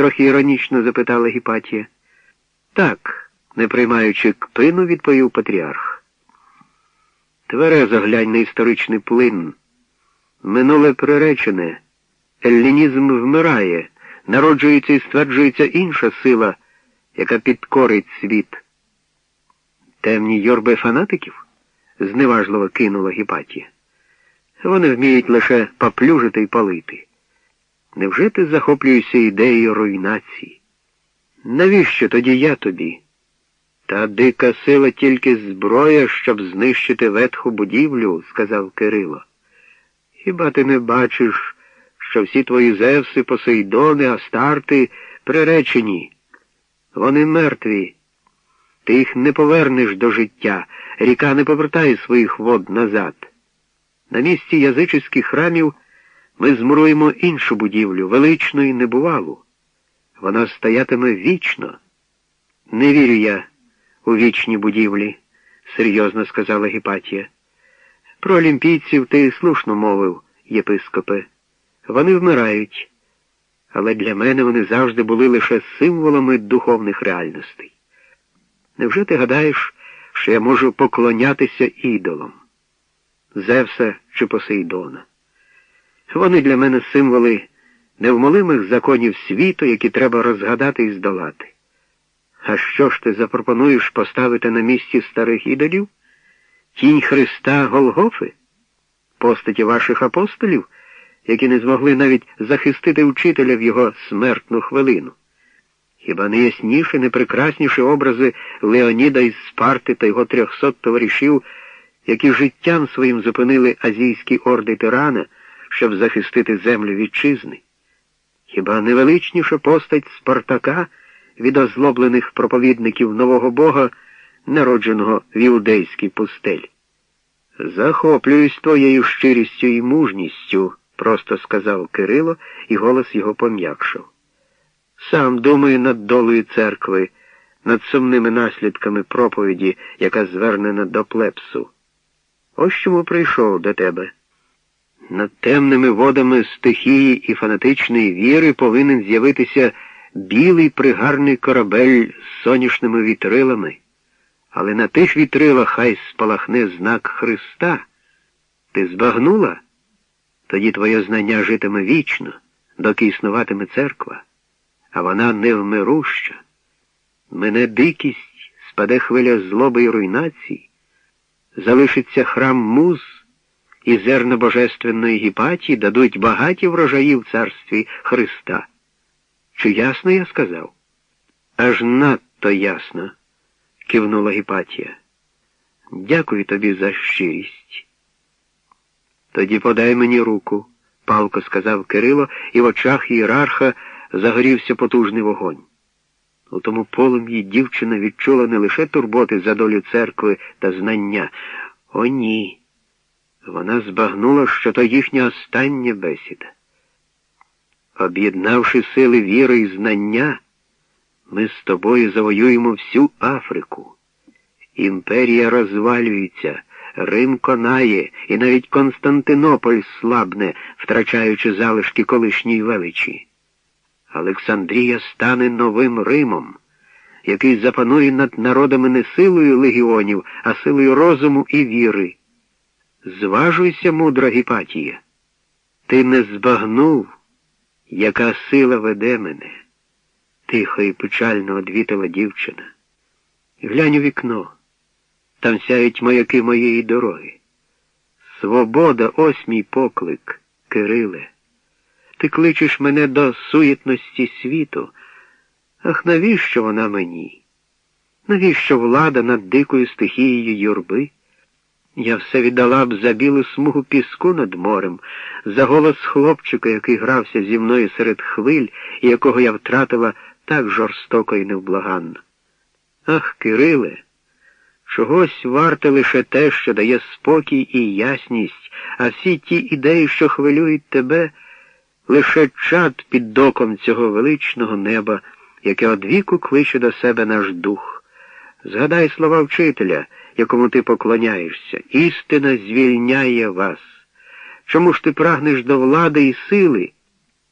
трохи іронічно запитала Гіпатія. Так, не приймаючи кпину, відповів патріарх. Тверезо глянь на історичний плин. Минуле приречене, еллінізм вмирає, народжується і стверджується інша сила, яка підкорить світ. Темні йорби фанатиків? зневажливо кинула Гіпатія. Вони вміють лише поплюжити і палити. Невже ти захоплюєшся ідеєю руйнації? Навіщо тоді я тобі? Та дика сила тільки зброя, щоб знищити ветху будівлю, сказав Кирило. Хіба ти не бачиш, що всі твої Зевси, Посейдони, Астарти приречені? Вони мертві. Ти їх не повернеш до життя, ріка не повертає своїх вод назад. На місці язичних храмів ми змуруємо іншу будівлю, величну і небувалу. Вона стоятиме вічно. Не вірю я у вічні будівлі, серйозно сказала Гіпатія. Про олімпійців ти слушно мовив, єпископе. Вони вмирають, але для мене вони завжди були лише символами духовних реальностей. Невже ти гадаєш, що я можу поклонятися ідолам? Зевса чи Посейдона? Вони для мене символи невмолимих законів світу, які треба розгадати і здолати. А що ж ти запропонуєш поставити на місці старих ідолів? Тінь Христа Голгофи? Постаті ваших апостолів, які не змогли навіть захистити вчителя в його смертну хвилину? Хіба не ясніші, не прекрасніші образи Леоніда із Спарти та його трьохсот товаришів, які життям своїм зупинили азійські орди тирана, щоб захистити землю вітчизни? Хіба невеличніша постать Спартака від озлоблених проповідників нового Бога, народженого в іудейській пустелі? Захоплююсь твоєю щирістю і мужністю, просто сказав Кирило, і голос його пом'якшав. Сам думаю над долею церкви, над сумними наслідками проповіді, яка звернена до плепсу. Ось чому прийшов до тебе. Над темними водами стихії і фанатичної віри повинен з'явитися білий пригарний корабель з сонячними вітрилами, але на тих вітрилах хай спалахне знак Христа. Ти збагнула? Тоді твоє знання житиме вічно, доки існуватиме церква, а вона невмируща. Мене дикість, спаде хвиля злоби і руйнації, залишиться храм муз і зерна божественної гіпатії дадуть багаті врожаї в царстві Христа. Чи ясно я сказав? Аж надто ясно, кивнула Гіпатія. Дякую тобі за щирість. Тоді подай мені руку, палко сказав Кирило, і в очах ієрарха загорівся потужний вогонь. У тому полум'ї дівчина відчула не лише турботи за долю церкви та знання. О, ні. Вона збагнула, що то їхня остання бесіда. Об'єднавши сили віри і знання, ми з тобою завоюємо всю Африку. Імперія розвалюється, Рим конає, і навіть Константинополь слабне, втрачаючи залишки колишньої величі. Олександрія стане новим Римом, який запанує над народами не силою легіонів, а силою розуму і віри. Зважуйся, мудра Гіпатія. Ти не збагнув, яка сила веде мене, тихо і печально одвітила дівчина. Глянь у вікно. Там сяють маяки моєї дороги. Свобода, ось мій поклик, Кириле. Ти кличеш мене до суєтності світу. Ах, навіщо вона мені? Навіщо влада над дикою стихією юрби? Я все віддала б за білу смугу піску над морем, за голос хлопчика, який грався зі мною серед хвиль, і якого я втратила так жорстоко і невблаганно. Ах, Кириле, чогось варте лише те, що дає спокій і ясність, а всі ті ідеї, що хвилюють тебе, лише чад під доком цього величного неба, яке одвіку кличе до себе наш дух. Згадай слова вчителя якому ти поклоняєшся. Істина звільняє вас. Чому ж ти прагнеш до влади і сили,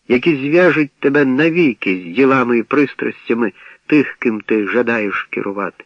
які зв'яжуть тебе навіки з ділами і пристрастями тих, ким ти жадаєш керувати.